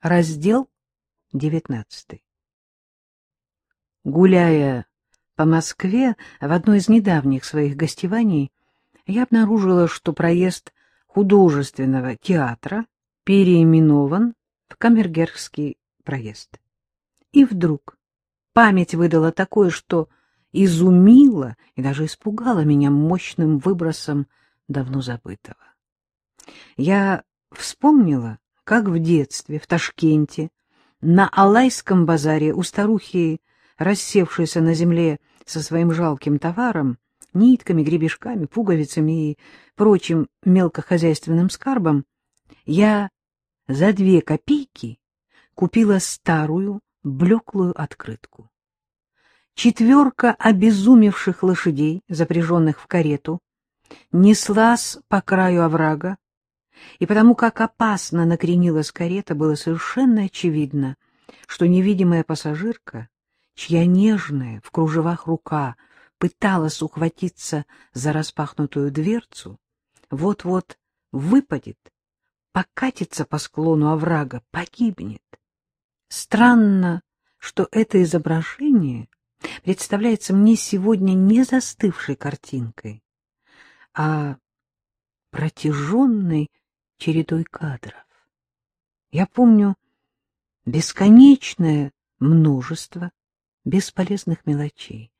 Раздел девятнадцатый. Гуляя по Москве в одной из недавних своих гостеваний, я обнаружила, что проезд художественного театра переименован в Камергерский проезд. И вдруг память выдала такое, что изумило и даже испугало меня мощным выбросом давно забытого. Я вспомнила, как в детстве в Ташкенте на Алайском базаре у старухи, рассевшейся на земле со своим жалким товаром, нитками, гребешками, пуговицами и прочим мелкохозяйственным скарбом, я за две копейки купила старую блеклую открытку. Четверка обезумевших лошадей, запряженных в карету, неслась по краю оврага, и потому как опасно накренилась карета, было совершенно очевидно, что невидимая пассажирка, чья нежная в кружевах рука пыталась ухватиться за распахнутую дверцу, вот-вот выпадет, покатится по склону оврага, погибнет. Странно, что это изображение представляется мне сегодня не застывшей картинкой, а протяженной чередой кадров. Я помню бесконечное множество бесполезных мелочей,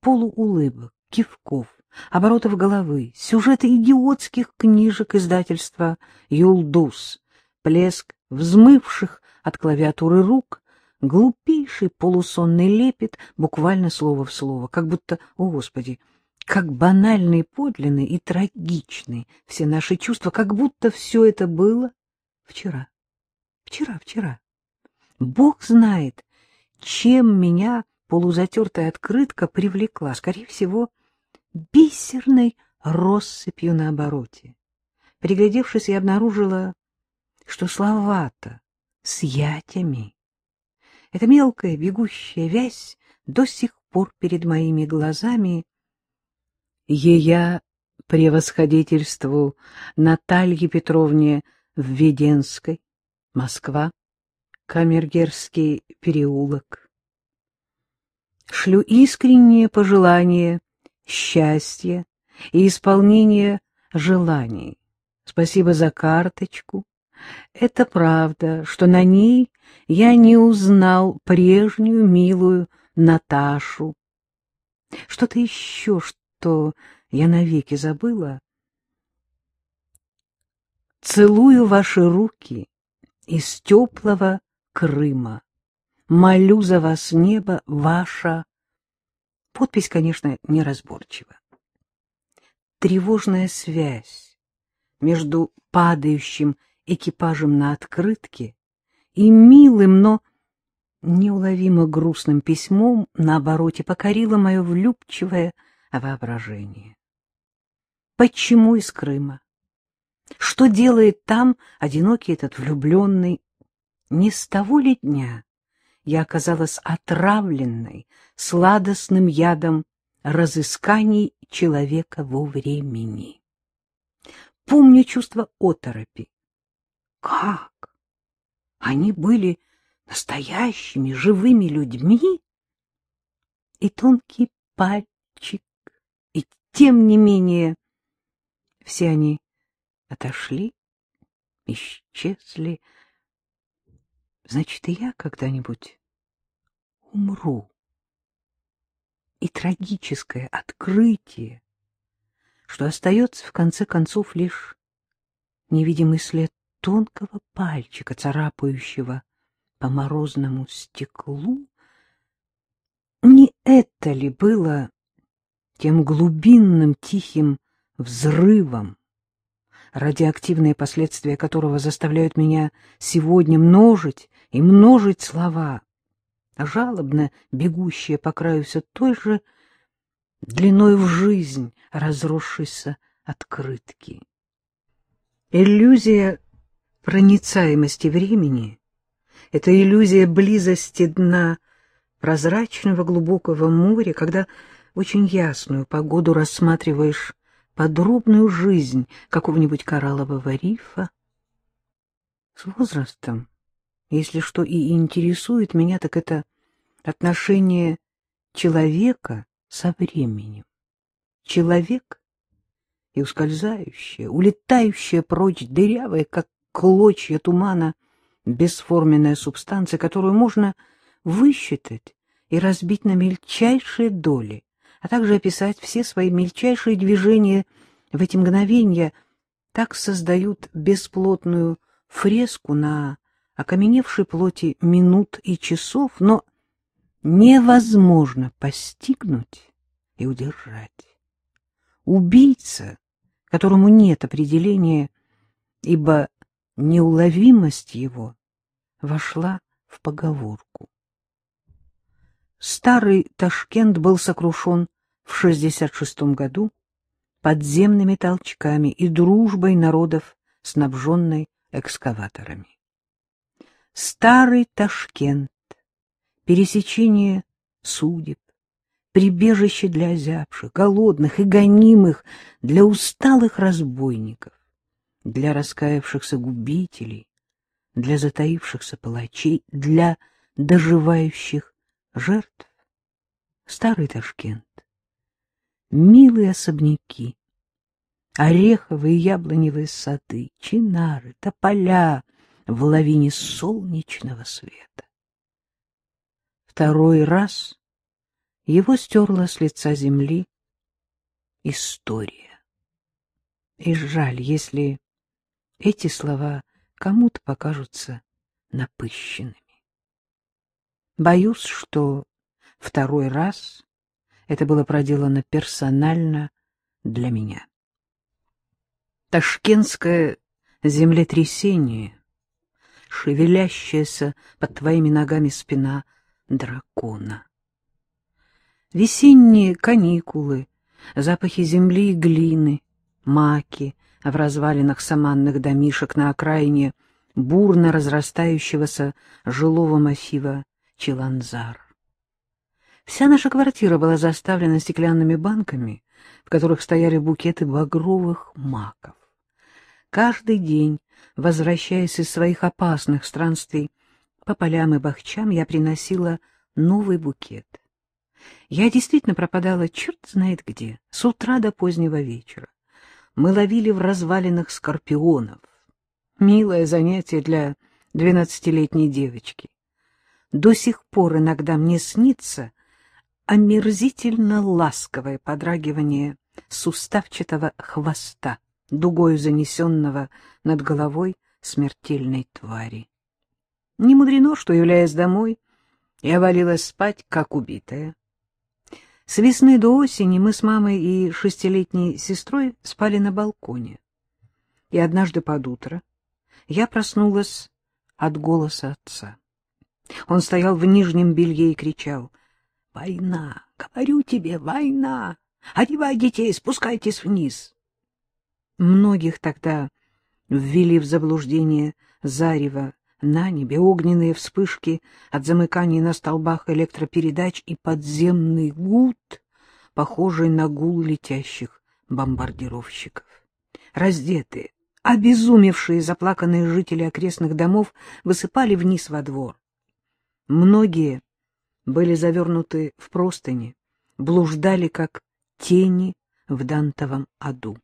полуулыбок, кивков, оборотов головы, сюжеты идиотских книжек издательства «Юлдус», плеск взмывших от клавиатуры рук, глупейший полусонный лепет, буквально слово в слово, как будто, о Господи, как банальны и подлинны и трагичны все наши чувства, как будто все это было вчера. Вчера, вчера. Бог знает, чем меня полузатертая открытка привлекла, скорее всего, бисерной россыпью на обороте. Приглядевшись, я обнаружила, что слова-то с ятями. Эта мелкая бегущая вязь до сих пор перед моими глазами ея превосходительству Наталье Петровне Введенской, Москва, Камергерский переулок. Шлю искреннее пожелание счастья и исполнения желаний. Спасибо за карточку. Это правда, что на ней я не узнал прежнюю милую Наташу. Что-то еще, что что я навеки забыла. Целую ваши руки из теплого Крыма. Молю за вас небо, ваша... Подпись, конечно, неразборчива. Тревожная связь между падающим экипажем на открытке и милым, но неуловимо грустным письмом на обороте покорила мое влюбчивое воображение. Почему из Крыма? Что делает там одинокий этот влюбленный? Не с того ли дня я оказалась отравленной сладостным ядом разысканий человека во времени? Помню чувство оторопи. Как? Они были настоящими живыми людьми? И тонкий пальчик тем не менее все они отошли, исчезли. Значит, и я когда-нибудь умру. И трагическое открытие, что остается в конце концов лишь невидимый след тонкого пальчика, царапающего по морозному стеклу, не это ли было тем глубинным тихим взрывом, радиоактивные последствия которого заставляют меня сегодня множить и множить слова, жалобно бегущие по краю все той же длиной в жизнь разросшейся открытки. Иллюзия проницаемости времени — это иллюзия близости дна прозрачного глубокого моря, когда очень ясную погоду рассматриваешь подробную жизнь какого-нибудь кораллового рифа. С возрастом Если что и интересует меня, так это отношение человека со временем. Человек и ускользающая, улетающая прочь, дырявая, как клочья тумана, бесформенная субстанция, которую можно высчитать и разбить на мельчайшие доли, а также описать все свои мельчайшие движения в эти мгновения, так создают бесплотную фреску на окаменевшей плоти минут и часов, но невозможно постигнуть и удержать. Убийца, которому нет определения, ибо неуловимость его вошла в поговорку. Старый Ташкент был сокрушен в 66 году подземными толчками и дружбой народов, снабженной экскаваторами. Старый Ташкент, пересечение судеб, прибежище для озябших, голодных и гонимых, для усталых разбойников, для раскаявшихся губителей, для затаившихся палачей, для доживающих жертв. Старый Ташкент, милые особняки, ореховые и яблоневые сады, чинары, тополя — в лавине солнечного света. Второй раз его стерла с лица земли история. И жаль, если эти слова кому-то покажутся напыщенными. Боюсь, что второй раз это было проделано персонально для меня. Ташкентское землетрясение шевелящаяся под твоими ногами спина дракона. Весенние каникулы, запахи земли и глины, маки в развалинах саманных домишек на окраине бурно разрастающегося жилого массива Чиланзар. Вся наша квартира была заставлена стеклянными банками, в которых стояли букеты багровых маков. Каждый день Возвращаясь из своих опасных странствий по полям и бахчам, я приносила новый букет. Я действительно пропадала черт знает где, с утра до позднего вечера. Мы ловили в развалинах скорпионов. Милое занятие для двенадцатилетней девочки. До сих пор иногда мне снится омерзительно ласковое подрагивание суставчатого хвоста дугою занесенного над головой смертельной твари. Не мудрено, что, являясь домой, я валилась спать, как убитая. С весны до осени мы с мамой и шестилетней сестрой спали на балконе. И однажды под утро я проснулась от голоса отца. Он стоял в нижнем белье и кричал. — Война! Говорю тебе, война! Одевай детей, спускайтесь вниз! Многих тогда ввели в заблуждение зарево на небе, огненные вспышки от замыканий на столбах электропередач и подземный гуд, похожий на гул летящих бомбардировщиков. Раздетые, обезумевшие заплаканные жители окрестных домов высыпали вниз во двор. Многие были завернуты в простыни, блуждали, как тени в дантовом аду.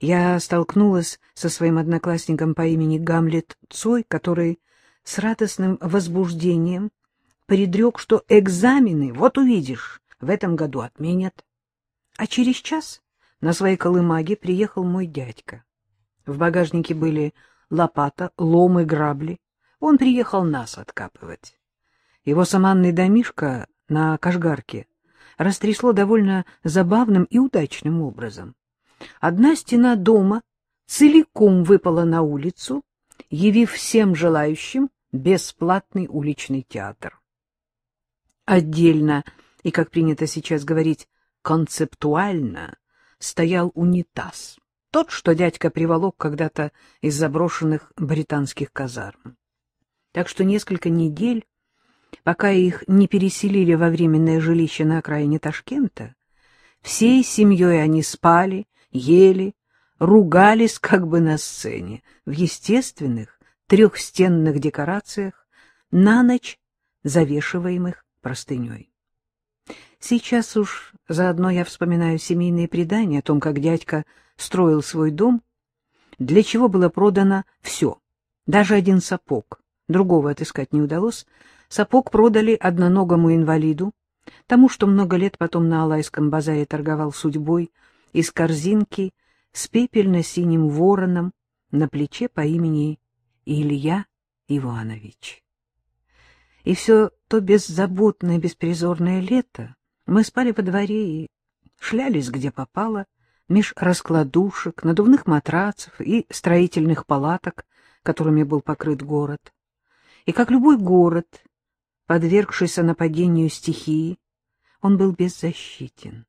Я столкнулась со своим одноклассником по имени Гамлет Цой, который с радостным возбуждением предрек, что экзамены, вот увидишь, в этом году отменят. А через час на своей колымаге приехал мой дядька. В багажнике были лопата, лом и грабли. Он приехал нас откапывать. Его саманный домишко на Кашгарке растрясло довольно забавным и удачным образом. Одна стена дома целиком выпала на улицу, явив всем желающим бесплатный уличный театр. Отдельно, и, как принято сейчас говорить, концептуально, стоял унитаз, тот, что дядька приволок когда-то из заброшенных британских казарм. Так что несколько недель, пока их не переселили во временное жилище на окраине Ташкента, всей семьей они спали ели, ругались как бы на сцене, в естественных, трехстенных декорациях, на ночь завешиваемых простыней. Сейчас уж заодно я вспоминаю семейные предания о том, как дядька строил свой дом, для чего было продано все, даже один сапог, другого отыскать не удалось. Сапог продали одноногому инвалиду, тому, что много лет потом на Алайском базаре торговал судьбой, из корзинки с пепельно-синим вороном на плече по имени Илья Иванович. И все то беззаботное, беспризорное лето мы спали во дворе и шлялись где попало, меж раскладушек, надувных матрацев и строительных палаток, которыми был покрыт город. И как любой город, подвергшийся нападению стихии, он был беззащитен.